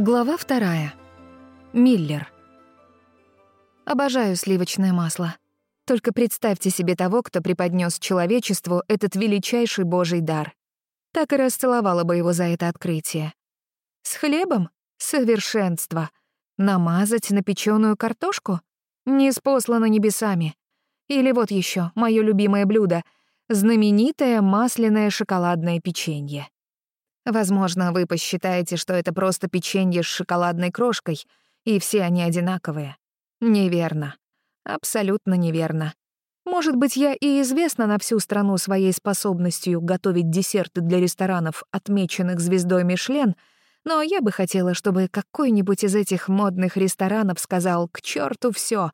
Глава вторая. Миллер. Обожаю сливочное масло. Только представьте себе того, кто преподнес человечеству этот величайший божий дар. Так и расцеловала бы его за это открытие. С хлебом? Совершенство. Намазать на напечённую картошку? Не спослано небесами. Или вот еще мое любимое блюдо — знаменитое масляное шоколадное печенье. Возможно, вы посчитаете, что это просто печенье с шоколадной крошкой, и все они одинаковые. Неверно. Абсолютно неверно. Может быть, я и известна на всю страну своей способностью готовить десерты для ресторанов, отмеченных звездой Мишлен, но я бы хотела, чтобы какой-нибудь из этих модных ресторанов сказал «к черту все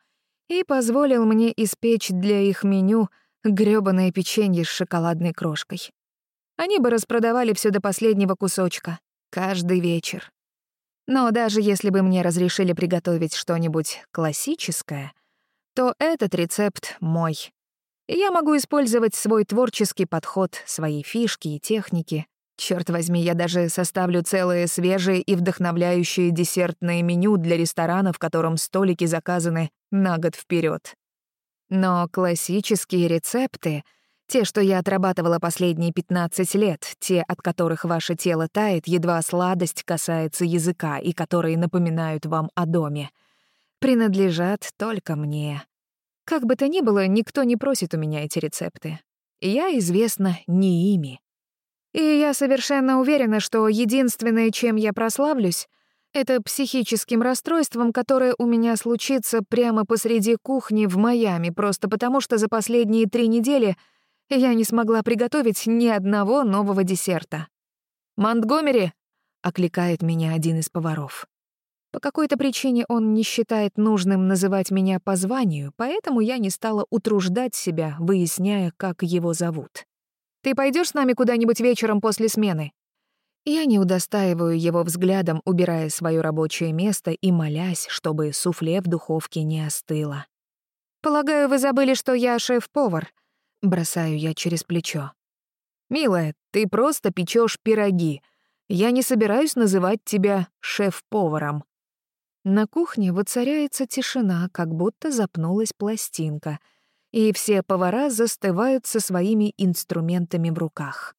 и позволил мне испечь для их меню грёбаное печенье с шоколадной крошкой. Они бы распродавали все до последнего кусочка. Каждый вечер. Но даже если бы мне разрешили приготовить что-нибудь классическое, то этот рецепт мой. я могу использовать свой творческий подход, свои фишки и техники. Черт возьми, я даже составлю целое свежее и вдохновляющее десертное меню для ресторана, в котором столики заказаны на год вперед. Но классические рецепты — те, что я отрабатывала последние 15 лет, те, от которых ваше тело тает, едва сладость касается языка и которые напоминают вам о доме, принадлежат только мне. Как бы то ни было, никто не просит у меня эти рецепты. Я известна не ими. И я совершенно уверена, что единственное, чем я прославлюсь, это психическим расстройством, которое у меня случится прямо посреди кухни в Майами, просто потому что за последние три недели — я не смогла приготовить ни одного нового десерта. «Монтгомери!» — окликает меня один из поваров. По какой-то причине он не считает нужным называть меня по званию, поэтому я не стала утруждать себя, выясняя, как его зовут. «Ты пойдешь с нами куда-нибудь вечером после смены?» Я не удостаиваю его взглядом, убирая свое рабочее место и молясь, чтобы суфле в духовке не остыло. «Полагаю, вы забыли, что я шеф-повар», Бросаю я через плечо. «Милая, ты просто печешь пироги. Я не собираюсь называть тебя шеф-поваром». На кухне воцаряется тишина, как будто запнулась пластинка, и все повара застывают со своими инструментами в руках.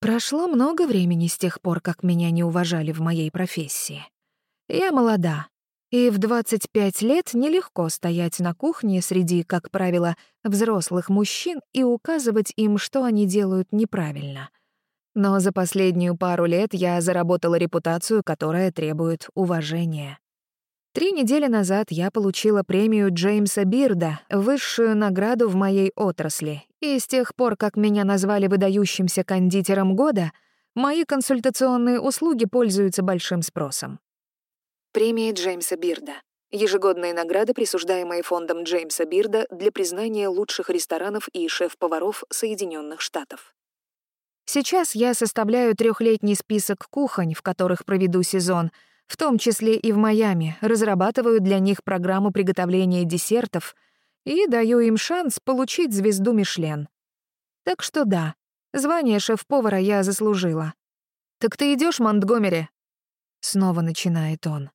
Прошло много времени с тех пор, как меня не уважали в моей профессии. Я молода, и в 25 лет нелегко стоять на кухне среди, как правило, взрослых мужчин и указывать им, что они делают неправильно. Но за последнюю пару лет я заработала репутацию, которая требует уважения. Три недели назад я получила премию Джеймса Бирда, высшую награду в моей отрасли, и с тех пор, как меня назвали выдающимся кондитером года, мои консультационные услуги пользуются большим спросом. Премия Джеймса Бирда. Ежегодная награда, присуждаемая фондом Джеймса Бирда для признания лучших ресторанов и шеф-поваров Соединенных Штатов. Сейчас я составляю трехлетний список кухонь, в которых проведу сезон, в том числе и в Майами, разрабатываю для них программу приготовления десертов и даю им шанс получить звезду Мишлен. Так что да, звание шеф-повара я заслужила. «Так ты идешь, Монтгомери?» Снова начинает он.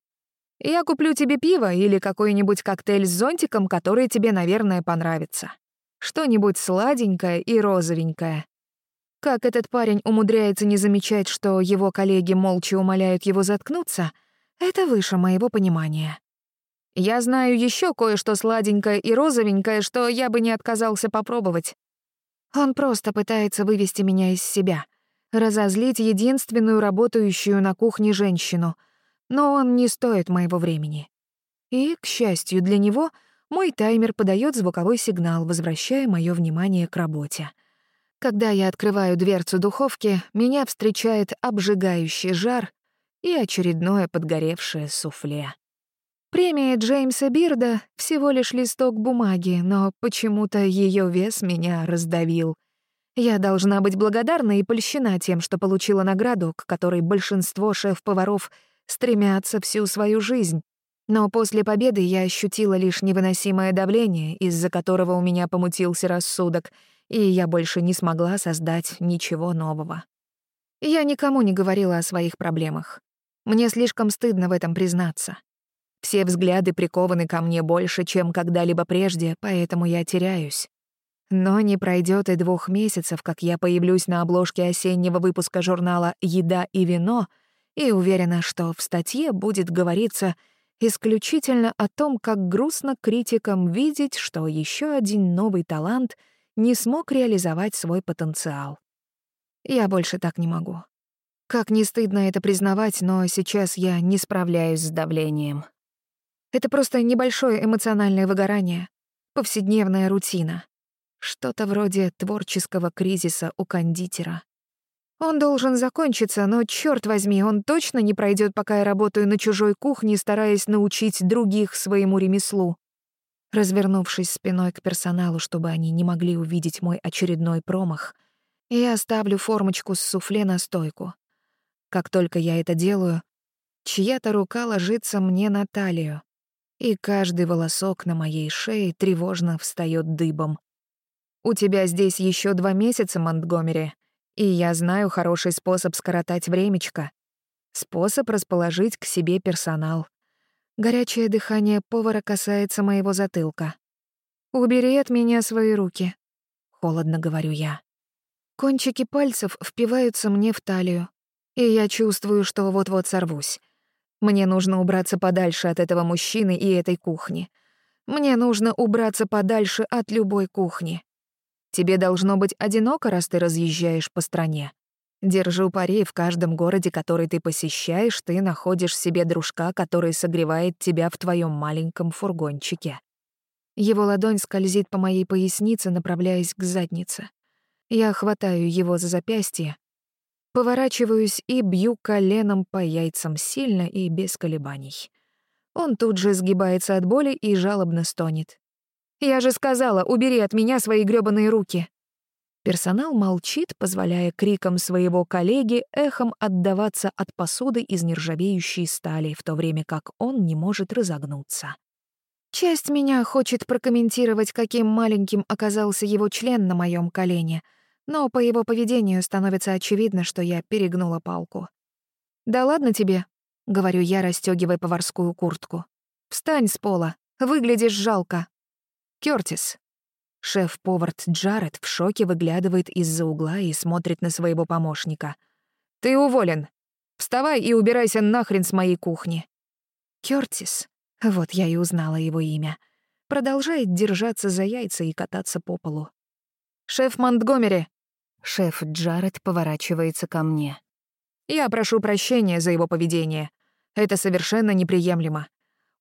Я куплю тебе пиво или какой-нибудь коктейль с зонтиком, который тебе, наверное, понравится. Что-нибудь сладенькое и розовенькое. Как этот парень умудряется не замечать, что его коллеги молча умоляют его заткнуться, это выше моего понимания. Я знаю еще кое-что сладенькое и розовенькое, что я бы не отказался попробовать. Он просто пытается вывести но он не стоит моего времени. И, к счастью для него, мой таймер подает звуковой сигнал, возвращая мое внимание к работе. Когда я открываю дверцу духовки, меня встречает обжигающий жар и очередное подгоревшее суфле. Премия Джеймса Бирда — всего лишь листок бумаги, но почему-то ее вес меня раздавил. Я должна быть благодарна и польщена тем, что получила награду, к которой большинство шеф-поваров — стремятся всю свою жизнь. Но после победы я ощутила лишь невыносимое давление, из-за которого у меня помутился рассудок, и я больше не смогла создать ничего нового. Я никому не говорила о своих проблемах. Мне слишком стыдно в этом признаться. Все взгляды прикованы ко мне больше, чем когда-либо прежде, поэтому я теряюсь. Но не пройдет и двух месяцев, как я появлюсь на обложке осеннего выпуска журнала «Еда и вино», и уверена, что в статье будет говориться исключительно о том, как грустно критикам видеть, что еще один новый талант не смог реализовать свой потенциал. Я больше так не могу. Как не стыдно это признавать, но сейчас я не справляюсь с давлением. Это просто небольшое эмоциональное выгорание, повседневная рутина. Что-то вроде творческого кризиса у кондитера. Он должен закончиться, но, черт возьми, он точно не пройдет, пока я работаю на чужой кухне, стараясь научить других своему ремеслу. Развернувшись спиной к персоналу, чтобы они не могли увидеть мой очередной промах, я оставлю формочку с суфле на стойку. Как только я это делаю, чья-то рука ложится мне на талию, и каждый волосок на моей шее тревожно встает дыбом. «У тебя здесь еще два месяца, Монтгомери», и я знаю хороший способ скоротать времечко. Способ расположить к себе персонал. Горячее дыхание повара касается моего затылка. «Убери от меня свои руки», — холодно говорю я. Кончики пальцев впиваются мне в талию, и я чувствую, что вот-вот сорвусь. Мне нужно убраться подальше от этого мужчины и этой кухни. Мне нужно убраться подальше от любой кухни. Тебе должно быть одиноко, раз ты разъезжаешь по стране. Держу пари, в каждом городе, который ты посещаешь, ты находишь себе дружка, который согревает тебя в твоем маленьком фургончике. Его ладонь скользит по моей пояснице, направляясь к заднице. Я хватаю его за запястье, поворачиваюсь и бью коленом по яйцам сильно и без колебаний. Он тут же сгибается от боли и жалобно стонет. Я же сказала, убери от меня свои грёбаные руки. Персонал молчит, позволяя крикам своего коллеги эхом отдаваться от посуды из нержавеющей стали, в то время как он не может разогнуться. Часть меня хочет прокомментировать, каким маленьким оказался его член на моем колене, но по его поведению становится очевидно, что я перегнула палку. «Да ладно тебе», — говорю я, расстёгивая поварскую куртку. «Встань с пола, выглядишь жалко, Кёртис. шеф повар Джаред в шоке выглядывает из-за угла и смотрит на своего помощника. «Ты уволен. Вставай и убирайся нахрен с моей кухни». Кёртис, вот я и узнала его имя, продолжает держаться за яйца и кататься по полу. «Шеф Монтгомери!» Шеф Джаред поворачивается ко мне. «Я прошу прощения за его поведение. Это совершенно неприемлемо.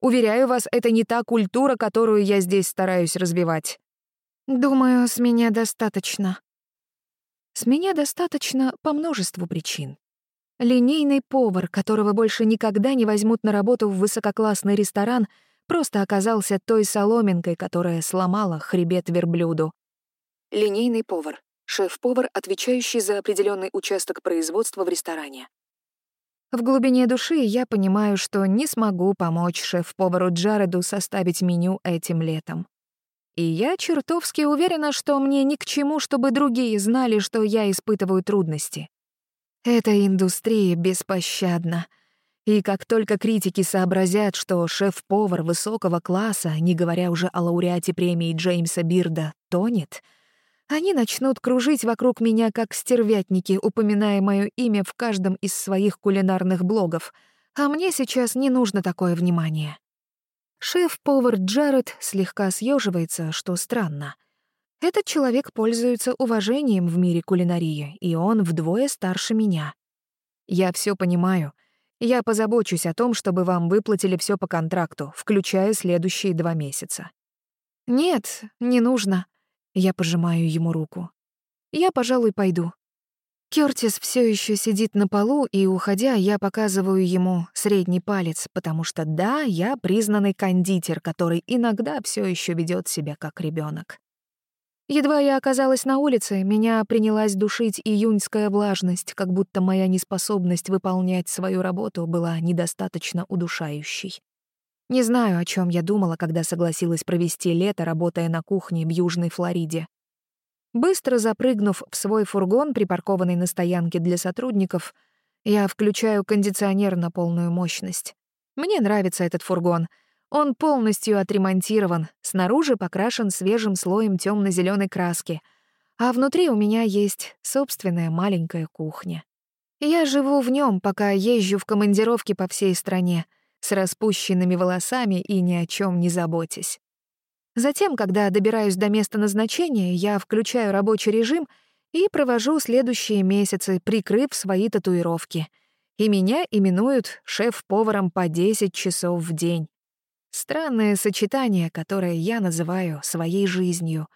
Уверяю вас, это не та культура, которую я здесь стараюсь разбивать. Думаю, с меня достаточно. С меня достаточно по множеству причин. Линейный повар, которого больше никогда не возьмут на работу в высококлассный ресторан, просто оказался той соломинкой, которая сломала хребет верблюду. Линейный повар. Шеф-повар, отвечающий за определенный участок производства в ресторане. В глубине души я понимаю, что не смогу помочь шеф-повару Джареду составить меню этим летом. И я чертовски уверена, что мне ни к чему, чтобы другие знали, что я испытываю трудности. Эта индустрия беспощадна. И как только критики сообразят, что шеф-повар высокого класса, не говоря уже о лауреате премии Джеймса Бирда, тонет — они начнут кружить вокруг меня, как стервятники, упоминая мое имя в каждом из своих кулинарных блогов. А мне сейчас не нужно такое внимание. Шеф-повар Джаред слегка съеживается, что странно. Этот человек пользуется уважением в мире кулинарии, и он вдвое старше меня. Я все понимаю. Я позабочусь о том, чтобы вам выплатили все по контракту, включая следующие два месяца. Нет, не нужно. Я пожимаю ему руку. «Я, пожалуй, пойду». Кёртис все еще сидит на полу, и, уходя, я показываю ему средний палец, потому что да, я признанный кондитер, который иногда все еще ведет себя как ребенок. Едва я оказалась на улице, меня принялась душить июньская влажность, как будто моя неспособность выполнять свою работу была недостаточно удушающей. Не знаю, о чем я думала, когда согласилась провести лето, работая на кухне в Южной Флориде. Быстро запрыгнув в свой фургон, припаркованный на стоянке для сотрудников, я включаю кондиционер на полную мощность. Мне нравится этот фургон. Он полностью отремонтирован, снаружи покрашен свежим слоем темно зеленой краски, а внутри у меня есть собственная маленькая кухня. Я живу в нем, пока езжу в командировки по всей стране — с распущенными волосами и ни о чем не заботясь. Затем, когда добираюсь до места назначения, я включаю рабочий режим и провожу следующие месяцы, прикрыв свои татуировки. И меня именуют шеф-поваром по 10 часов в день. Странное сочетание, которое я называю своей жизнью.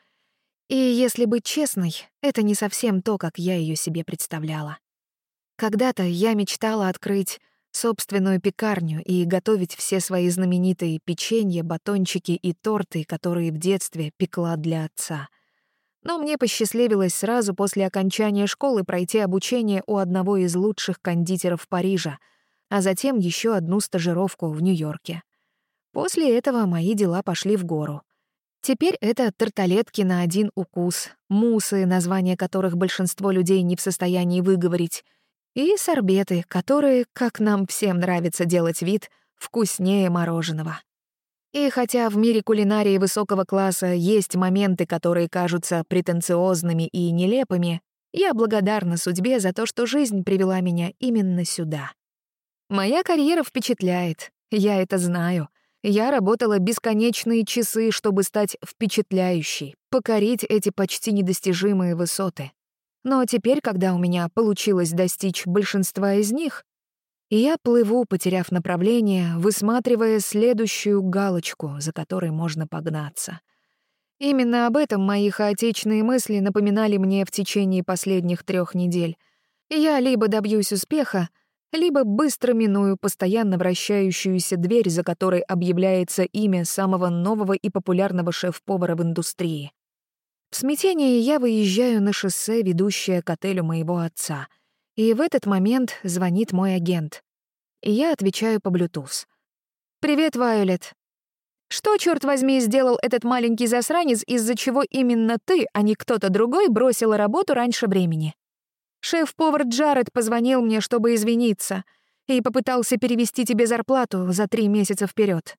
И, если быть честной, это не совсем то, как я ее себе представляла. Когда-то я мечтала открыть собственную пекарню и готовить все свои знаменитые печенья, батончики и торты, которые в детстве пекла для отца. Но мне посчастливилось сразу после окончания школы пройти обучение у одного из лучших кондитеров Парижа, а затем еще одну стажировку в Нью-Йорке. После этого мои дела пошли в гору. Теперь это тарталетки на один укус, мусы, название которых большинство людей не в состоянии выговорить, и сорбеты, которые, как нам всем нравится делать вид, вкуснее мороженого. И хотя в мире кулинарии высокого класса есть моменты, которые кажутся претенциозными и нелепыми, я благодарна судьбе за то, что жизнь привела меня именно сюда. Моя карьера впечатляет, я это знаю. Я работала бесконечные часы, чтобы стать впечатляющей, покорить эти почти недостижимые высоты. Но теперь, когда у меня получилось достичь большинства из них, я плыву, потеряв направление, высматривая следующую галочку, за которой можно погнаться. Именно об этом мои хаотичные мысли напоминали мне в течение последних трех недель. Я либо добьюсь успеха, либо быстро миную постоянно вращающуюся дверь, за которой объявляется имя самого нового и популярного шеф-повара в индустрии. Смятение я выезжаю на шоссе, ведущее к отелю моего отца. И в этот момент звонит мой агент. И я отвечаю по Bluetooth. «Привет, Вайолет. Что, черт возьми, сделал этот маленький засранец, из-за чего именно ты, а не кто-то другой, бросила работу раньше времени? Шеф-повар Джаред позвонил мне, чтобы извиниться, и попытался перевести тебе зарплату за три месяца вперед.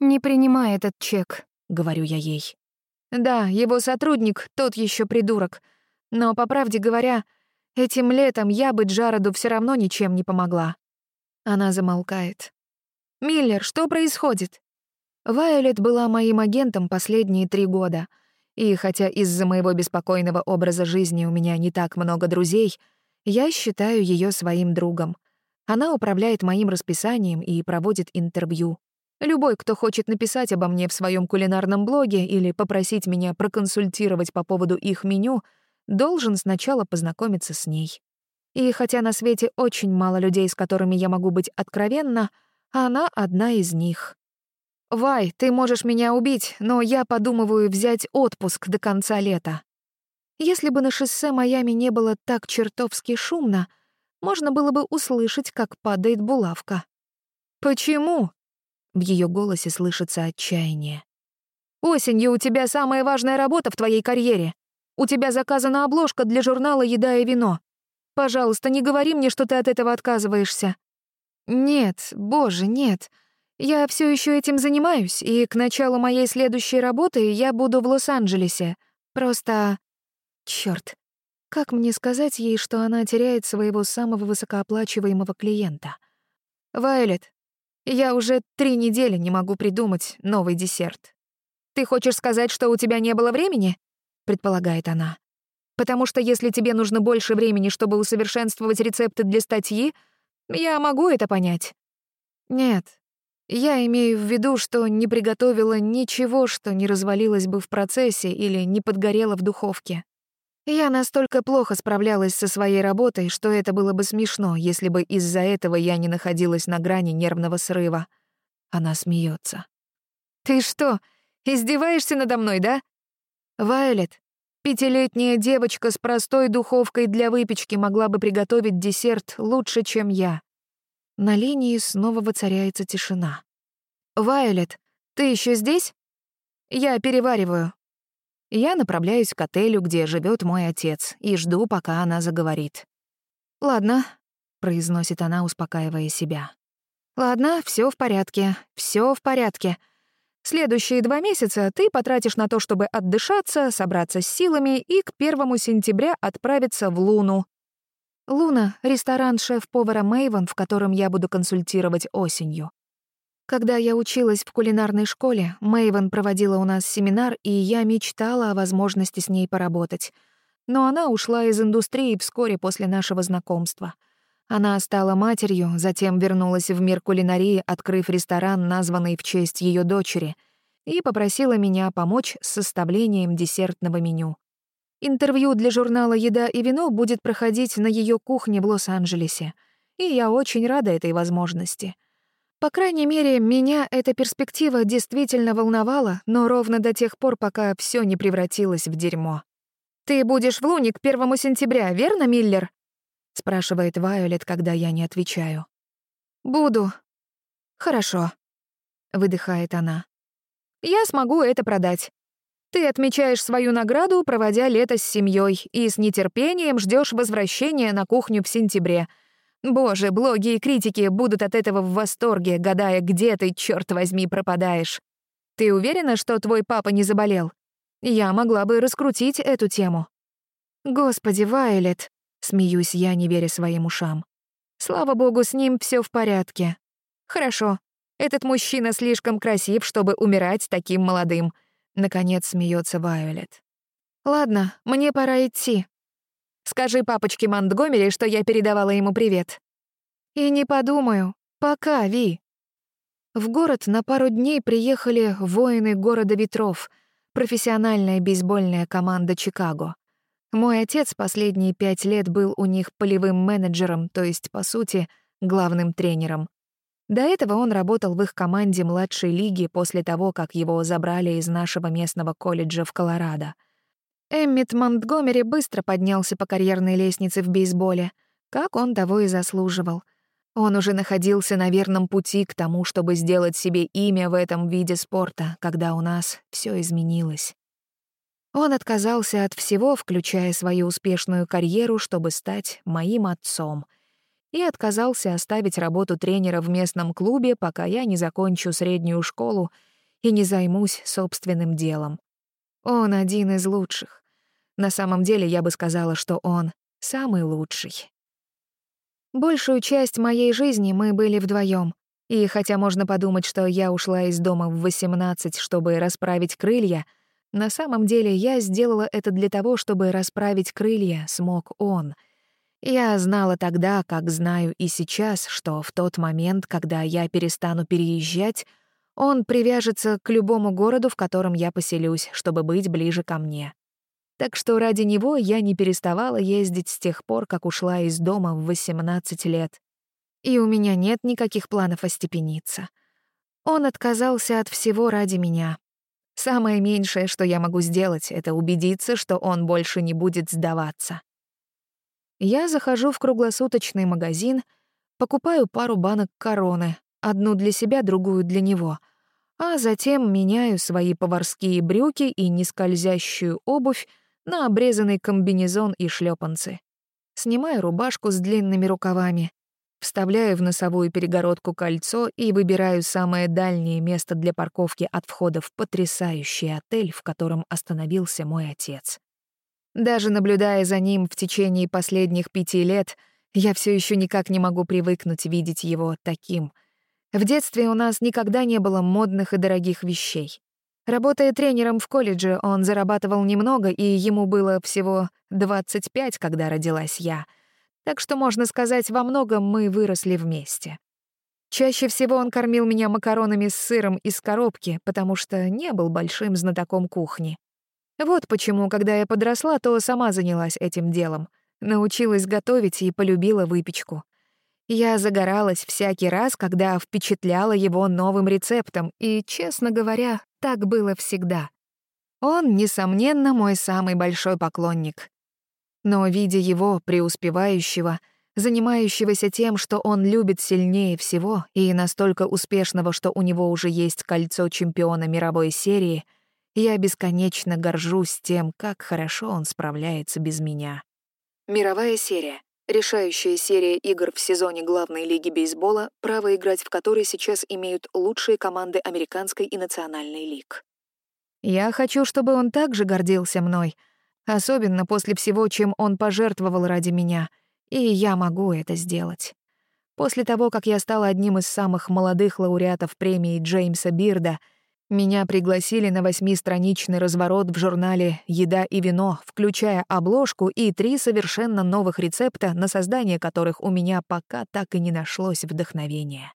«Не принимай этот чек», — говорю я ей. Да, его сотрудник, тот еще придурок. Но, по правде говоря, этим летом я бы Джароду все равно ничем не помогла. Она замолкает. «Миллер, что происходит?» Вайолет была моим агентом последние три года. И хотя из-за моего беспокойного образа жизни у меня не так много друзей, я считаю ее своим другом. Она управляет моим расписанием и проводит интервью. Любой, кто хочет написать обо мне в своем кулинарном блоге или попросить меня проконсультировать по поводу их меню, должен сначала познакомиться с ней. И хотя на свете очень мало людей, с которыми я могу быть откровенна, она одна из них. «Вай, ты можешь меня убить, но я подумываю взять отпуск до конца лета», если бы на шоссе Майами не было так чертовски шумно, можно было бы услышать, как падает булавка. «Почему?» В ее голосе слышится отчаяние. «Осенью у тебя самая важная работа в твоей карьере. У тебя заказана обложка для журнала «Еда и вино». Пожалуйста, не говори мне, что ты от этого отказываешься». «Нет, боже, нет. Я все еще этим занимаюсь, и к началу моей следующей работы я буду в Лос-Анджелесе. Просто... Черт, Как мне сказать ей, что она теряет своего самого высокооплачиваемого клиента? «Вайлет, я уже три недели не могу придумать новый десерт. «Ты хочешь сказать, что у тебя не было времени?» — предполагает она. «Потому что если тебе нужно больше времени, чтобы усовершенствовать рецепты для статьи, я могу это понять». «Нет, я имею в виду, что не приготовила ничего, что не развалилось бы в процессе или не подгорело в духовке. Я настолько плохо справлялась со своей работой, что это было бы смешно, если бы из-за этого я не находилась на грани нервного срыва. Она смеется. «Ты что, издеваешься надо мной, да?» Вайлет, пятилетняя девочка с простой духовкой для выпечки могла бы приготовить десерт лучше, чем я. На линии снова воцаряется тишина. Вайлет, ты еще здесь?» «Я перевариваю», я направляюсь к отелю, где живет мой отец, и жду, пока она заговорит. «Ладно», — произносит она, успокаивая себя. «Ладно, все в порядке, все в порядке. Следующие два месяца ты потратишь на то, чтобы отдышаться, собраться с силами и к первому сентября отправиться в Луну». «Луна» — ресторан шеф-повара Мэйвен, в котором я буду консультировать осенью. Когда я училась в кулинарной школе, Мэйвен проводила у нас семинар, и я мечтала о возможности с ней поработать. Но она ушла из индустрии вскоре после нашего знакомства. Она стала матерью, затем вернулась в мир кулинарии, открыв ресторан, названный в честь ее дочери, и попросила меня помочь с составлением десертного меню. Интервью для журнала «Еда и вино» будет проходить на ее кухне в Лос-Анджелесе, и я очень рада этой возможности — По крайней мере, меня эта перспектива действительно волновала, но ровно до тех пор, пока все не превратилось в дерьмо. «Ты будешь в Луне к первому сентября, верно, Миллер?» — спрашивает Вайолет, когда я не отвечаю. «Буду». «Хорошо», — выдыхает она. «Я смогу это продать. Ты отмечаешь свою награду, проводя лето с семьей, и с нетерпением ждешь возвращения на кухню в сентябре. Боже, блоги и критики будут от этого в восторге, гадая, где ты, черт возьми, пропадаешь. Ты уверена, что твой папа не заболел? Я могла бы раскрутить эту тему. Господи, Вайлет, смеюсь я, не веря своим ушам. Слава богу, с ним все в порядке. Хорошо. Этот мужчина слишком красив, чтобы умирать таким молодым. Наконец смеется Вайолет. Ладно, мне пора идти. Скажи папочке Монтгомери, что я передавала ему привет. И не подумаю. Пока, Ви. В город на пару дней приехали воины города ветров, профессиональная бейсбольная команда Чикаго. Мой отец последние пять лет был у них полевым менеджером, то есть, по сути, главным тренером. До этого он работал в их команде младшей лиги после того, как его забрали из нашего местного колледжа в Колорадо — Эммит Монтгомери быстро поднялся по карьерной лестнице в бейсболе, как он того и заслуживал. Он уже находился на верном пути к тому, чтобы сделать себе имя в этом виде спорта, когда у нас все изменилось. Он отказался от всего, включая свою успешную карьеру, чтобы стать моим отцом, и отказался оставить работу тренера в местном клубе, пока я не закончу среднюю школу и не займусь собственным делом. Он один из лучших. На самом деле я бы сказала, что он самый лучший. Большую часть моей жизни мы были вдвоем, И хотя можно подумать, что я ушла из дома в 18, чтобы расправить крылья, на самом деле я сделала это для того, чтобы расправить крылья смог он. Я знала тогда, как знаю и сейчас, что в тот момент, когда я перестану переезжать, он привяжется к любому городу, в котором я поселюсь, чтобы быть ближе ко мне. Так что ради него я не переставала ездить с тех пор, как ушла из дома в 18 лет. И у меня нет никаких планов остепениться. Он отказался от всего ради меня. Самое меньшее, что я могу сделать, это убедиться, что он больше не будет сдаваться. Я захожу в круглосуточный магазин, покупаю пару банок короны, одну для себя, другую для него, а затем меняю свои поварские брюки и нескользящую обувь на обрезанный комбинезон и шлепанцы. Снимаю рубашку с длинными рукавами, вставляю в носовую перегородку кольцо и выбираю самое дальнее место для парковки от входа в потрясающий отель, в котором остановился мой отец. Даже наблюдая за ним в течение последних пяти лет, я все еще никак не могу привыкнуть видеть его таким. В детстве у нас никогда не было модных и дорогих вещей. Работая тренером в колледже, он зарабатывал немного, и ему было всего 25, когда родилась я. Так что, можно сказать, во многом мы выросли вместе. Чаще всего он кормил меня макаронами с сыром из коробки, потому что не был большим знатоком кухни. Вот почему, когда я подросла, то сама занялась этим делом. Научилась готовить и полюбила выпечку. Я загоралась всякий раз, когда впечатляла его новым рецептом, и, честно говоря, так было всегда. Он, несомненно, мой самый большой поклонник. Но, видя его, преуспевающего, занимающегося тем, что он любит сильнее всего и настолько успешного, что у него уже есть кольцо чемпиона мировой серии, я бесконечно горжусь тем, как хорошо он справляется без меня. Мировая серия Решающая серия игр в сезоне главной лиги бейсбола, право играть в которой сейчас имеют лучшие команды американской и национальной лиг. Я хочу, чтобы он также гордился мной, особенно после всего, чем он пожертвовал ради меня, и я могу это сделать. После того, как я стала одним из самых молодых лауреатов премии Джеймса Бирда — меня пригласили на восьмистраничный разворот в журнале «Еда и вино», включая обложку и три совершенно новых рецепта, на создание которых у меня пока так и не нашлось вдохновения.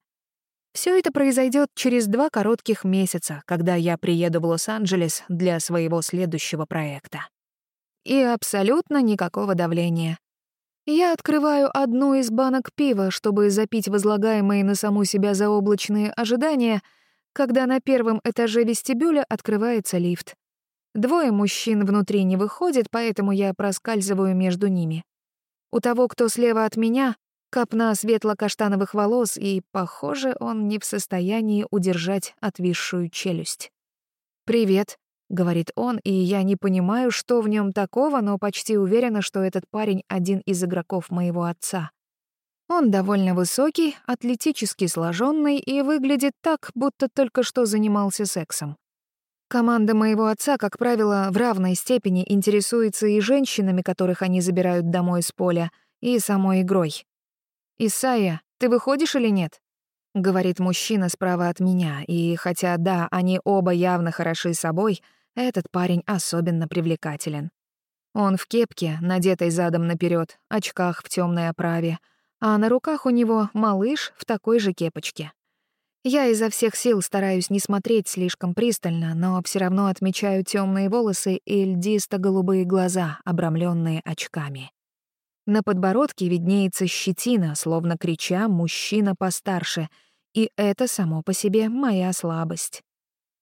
Все это произойдет через два коротких месяца, когда я приеду в Лос-Анджелес для своего следующего проекта. И абсолютно никакого давления. Я открываю одну из банок пива, чтобы запить возлагаемые на саму себя заоблачные ожидания — когда на первом этаже вестибюля открывается лифт. Двое мужчин внутри не выходят, поэтому я проскальзываю между ними. У того, кто слева от меня, копна светло-каштановых волос, и, похоже, он не в состоянии удержать отвисшую челюсть. «Привет», — говорит он, и я не понимаю, что в нем такого, но почти уверена, что этот парень — один из игроков моего отца. Он довольно высокий, атлетически сложенный и выглядит так, будто только что занимался сексом. Команда моего отца, как правило, в равной степени интересуется и женщинами, которых они забирают домой с поля, и самой игрой. «Исайя, ты выходишь или нет?» — говорит мужчина справа от меня, и хотя, да, они оба явно хороши собой, этот парень особенно привлекателен. Он в кепке, надетой задом наперед, очках в темной оправе — а на руках у него малыш в такой же кепочке. Я изо всех сил стараюсь не смотреть слишком пристально, но все равно отмечаю темные волосы и льдисто-голубые глаза, обрамленные очками. На подбородке виднеется щетина, словно крича «мужчина постарше», и это само по себе моя слабость.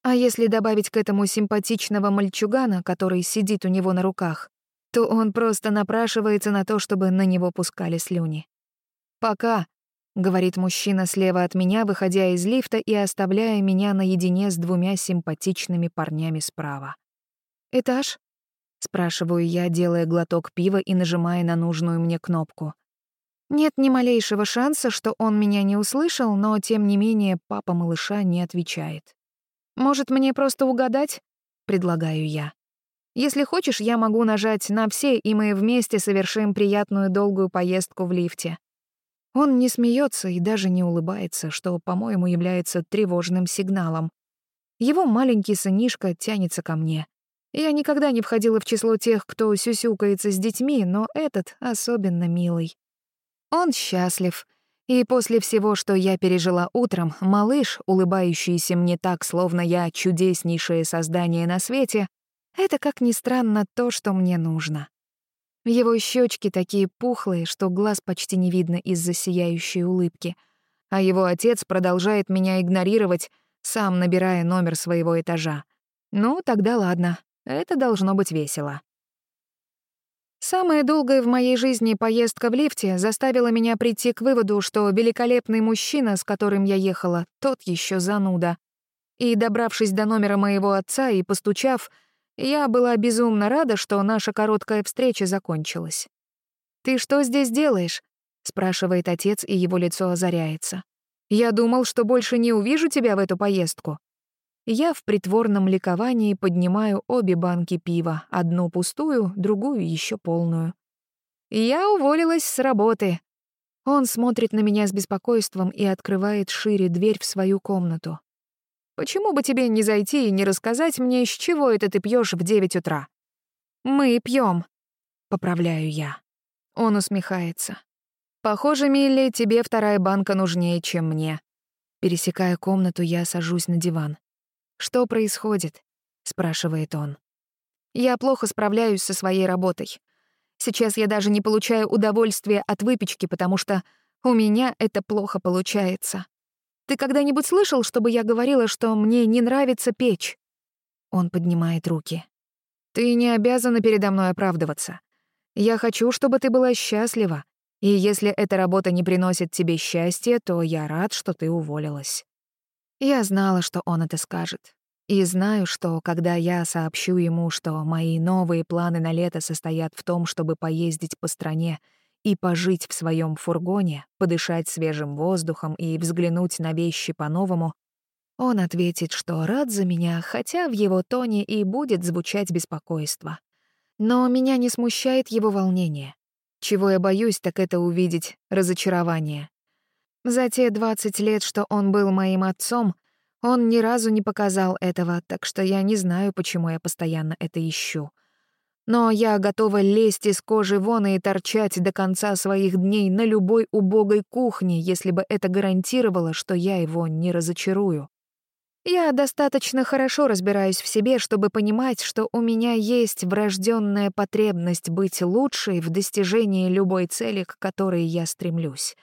А если добавить к этому симпатичного мальчугана, который сидит у него на руках, то он просто напрашивается на то, чтобы на него пускали слюни. «Пока», — говорит мужчина слева от меня, выходя из лифта и оставляя меня наедине с двумя симпатичными парнями справа. «Этаж?» — спрашиваю я, делая глоток пива и нажимая на нужную мне кнопку. Нет ни малейшего шанса, что он меня не услышал, но, тем не менее, папа малыша не отвечает. «Может, мне просто угадать?» — предлагаю я. «Если хочешь, я могу нажать на все, и мы вместе совершим приятную долгую поездку в лифте. Он не смеется и даже не улыбается, что, по-моему, является тревожным сигналом. Его маленький сынишка тянется ко мне. Я никогда не входила в число тех, кто сюсюкается с детьми, но этот особенно милый. Он счастлив. И после всего, что я пережила утром, малыш, улыбающийся мне так, словно я чудеснейшее создание на свете, это, как ни странно, то, что мне нужно. Его щечки такие пухлые, что глаз почти не видно из-за сияющей улыбки. А его отец продолжает меня игнорировать, сам набирая номер своего этажа. Ну, тогда ладно, это должно быть весело. Самая долгая в моей жизни поездка в лифте заставила меня прийти к выводу, что великолепный мужчина, с которым я ехала, тот еще зануда. И, добравшись до номера моего отца и постучав, я была безумно рада, что наша короткая встреча закончилась. «Ты что здесь делаешь?» — спрашивает отец, и его лицо озаряется. «Я думал, что больше не увижу тебя в эту поездку». Я в притворном ликовании поднимаю обе банки пива, одну пустую, другую еще полную. «Я уволилась с работы». Он смотрит на меня с беспокойством и открывает шире дверь в свою комнату. Почему бы тебе не зайти и не рассказать мне, с чего это ты пьешь в девять утра? Мы пьем, поправляю я. Он усмехается. Похоже, Милли, тебе вторая банка нужнее, чем мне. Пересекая комнату, я сажусь на диван. Что происходит? спрашивает он. Я плохо справляюсь со своей работой. Сейчас я даже не получаю удовольствия от выпечки, потому что у меня это плохо получается. Ты когда-нибудь слышал, чтобы я говорила, что мне не нравится печь?» Он поднимает руки. «Ты не обязана передо мной оправдываться. Я хочу, чтобы ты была счастлива. И если эта работа не приносит тебе счастья, то я рад, что ты уволилась». Я знала, что он это скажет. И знаю, что когда я сообщу ему, что мои новые планы на лето состоят в том, чтобы поездить по стране — и пожить в своем фургоне, подышать свежим воздухом и взглянуть на вещи по-новому, он ответит, что рад за меня, хотя в его тоне и будет звучать беспокойство. Но меня не смущает его волнение. Чего я боюсь, так это увидеть разочарование. За те 20 лет, что он был моим отцом, он ни разу не показал этого, так что я не знаю, почему я постоянно это ищу но я готова лезть из кожи вон и торчать до конца своих дней на любой убогой кухне, если бы это гарантировало, что я его не разочарую. Я достаточно хорошо разбираюсь в себе, чтобы понимать, что у меня есть врожденная потребность быть лучшей в достижении любой цели, к которой я стремлюсь.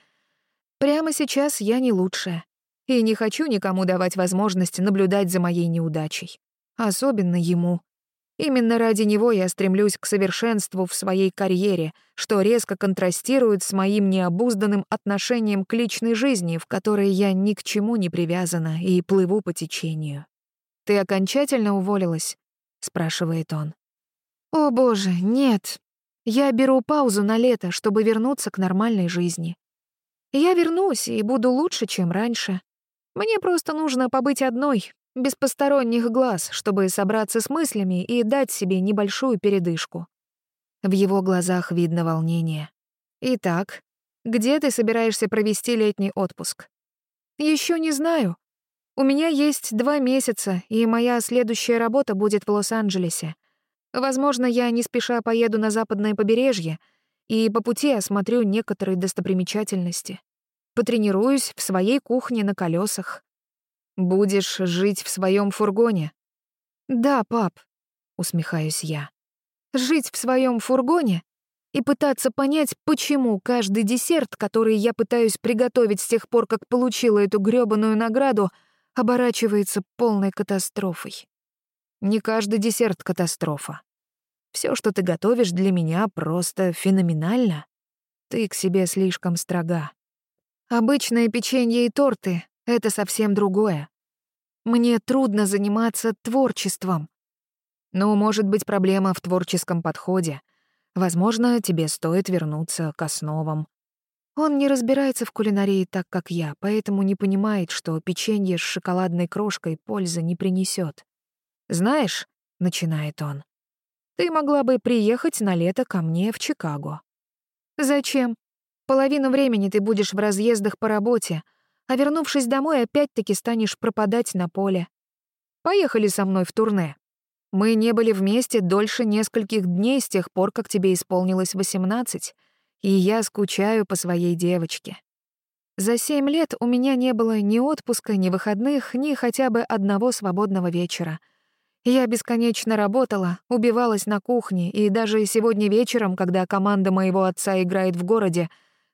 Прямо сейчас я не лучшая, и не хочу никому давать возможность наблюдать за моей неудачей, особенно ему, Именно ради него я стремлюсь к совершенству в своей карьере, что резко контрастирует с моим необузданным отношением к личной жизни, в которой я ни к чему не привязана и плыву по течению. «Ты окончательно уволилась?» — спрашивает он. «О боже, нет. Я беру паузу на лето, чтобы вернуться к нормальной жизни. Я вернусь и буду лучше, чем раньше. Мне просто нужно побыть одной, без посторонних глаз, чтобы собраться с мыслями и дать себе небольшую передышку. В его глазах видно волнение. «Итак, где ты собираешься провести летний отпуск?» «Еще не знаю. У меня есть два месяца, и моя следующая работа будет в Лос-Анджелесе. Возможно, я не спеша поеду на западное побережье и по пути осмотрю некоторые достопримечательности. Потренируюсь в своей кухне на колесах. Будешь жить в своем фургоне? Да, пап, усмехаюсь я. Жить в своем фургоне и пытаться понять, почему каждый десерт, который я пытаюсь приготовить с тех пор, как получила эту грёбаную награду, оборачивается полной катастрофой. Не каждый десерт — катастрофа. Все, что ты готовишь для меня, просто феноменально. Ты к себе слишком строга. Обычные печенье и торты это совсем другое. Мне трудно заниматься творчеством. Ну, может быть, проблема в творческом подходе. Возможно, тебе стоит вернуться к основам. Он не разбирается в кулинарии так, как я, поэтому не понимает, что печенье с шоколадной крошкой пользы не принесет. «Знаешь», — начинает он, — «ты могла бы приехать на лето ко мне в Чикаго». «Зачем? Половину времени ты будешь в разъездах по работе, а вернувшись домой, опять-таки станешь пропадать на поле. Поехали со мной в турне. Мы не были вместе дольше нескольких дней с тех пор, как тебе исполнилось 18, и я скучаю по своей девочке. За семь лет у меня не было ни отпуска, ни выходных, ни хотя бы одного свободного вечера. Я бесконечно работала, убивалась на кухне, и даже сегодня вечером, когда команда моего отца играет в городе,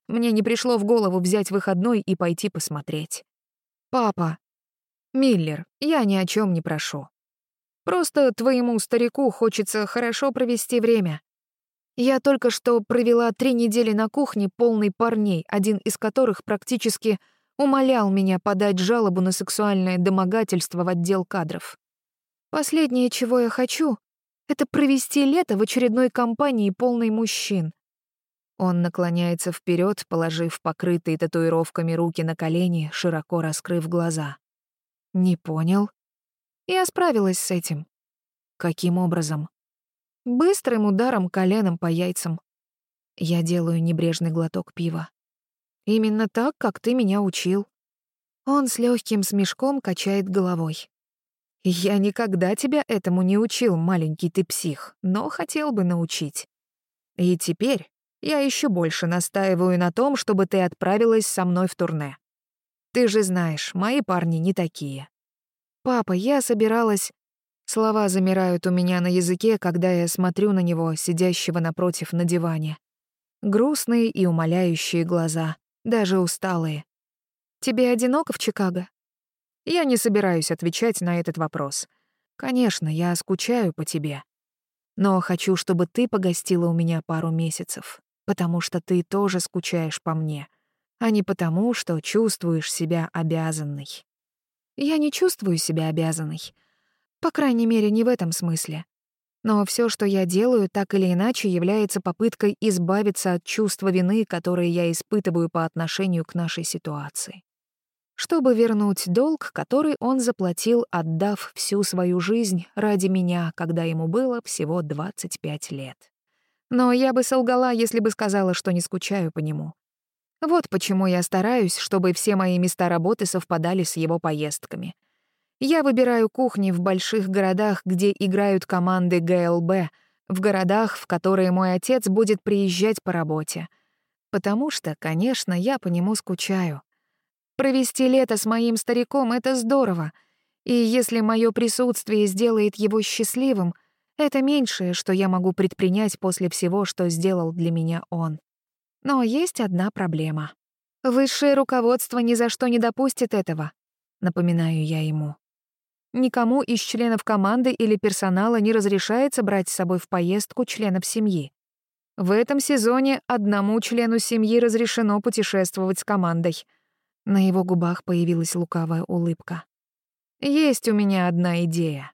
мне не пришло в голову взять выходной и пойти посмотреть. «Папа, Миллер, я ни о чем не прошу. Просто твоему старику хочется хорошо провести время. Я только что провела три недели на кухне полной парней, один из которых практически умолял меня подать жалобу на сексуальное домогательство в отдел кадров. Последнее, чего я хочу, это провести лето в очередной компании полной мужчин, он наклоняется вперед, положив покрытые татуировками руки на колени, широко раскрыв глаза. «Не понял?» «Я справилась с этим». «Каким образом?» «Быстрым ударом коленом по яйцам». Я делаю небрежный глоток пива. «Именно так, как ты меня учил». Он с легким смешком качает головой. «Я никогда тебя этому не учил, маленький ты псих, но хотел бы научить. И теперь я еще больше настаиваю на том, чтобы ты отправилась со мной в турне. Ты же знаешь, мои парни не такие. Папа, я собиралась... Слова замирают у меня на языке, когда я смотрю на него, сидящего напротив на диване. Грустные и умоляющие глаза, даже усталые. «Тебе одиноко в Чикаго?» Я не собираюсь отвечать на этот вопрос. Конечно, я скучаю по тебе. Но хочу, чтобы ты погостила у меня пару месяцев потому что ты тоже скучаешь по мне, а не потому, что чувствуешь себя обязанной. Я не чувствую себя обязанной. По крайней мере, не в этом смысле. Но все, что я делаю, так или иначе является попыткой избавиться от чувства вины, которое я испытываю по отношению к нашей ситуации. Чтобы вернуть долг, который он заплатил, отдав всю свою жизнь ради меня, когда ему было всего 25 лет. Но я бы солгала, если бы сказала, что не скучаю по нему. Вот почему я стараюсь, чтобы все мои места работы совпадали с его поездками. Я выбираю кухни в больших городах, где играют команды ГЛБ, в городах, в которые мой отец будет приезжать по работе. Потому что, конечно, я по нему скучаю. Провести лето с моим стариком — это здорово. И если мое присутствие сделает его счастливым — это меньшее, что я могу предпринять после всего, что сделал для меня он. Но есть одна проблема. Высшее руководство ни за что не допустит этого, напоминаю я ему. Никому из членов команды или персонала не разрешается брать с собой в поездку членов семьи. В этом сезоне одному члену семьи разрешено путешествовать с командой. На его губах появилась лукавая улыбка. Есть у меня одна идея.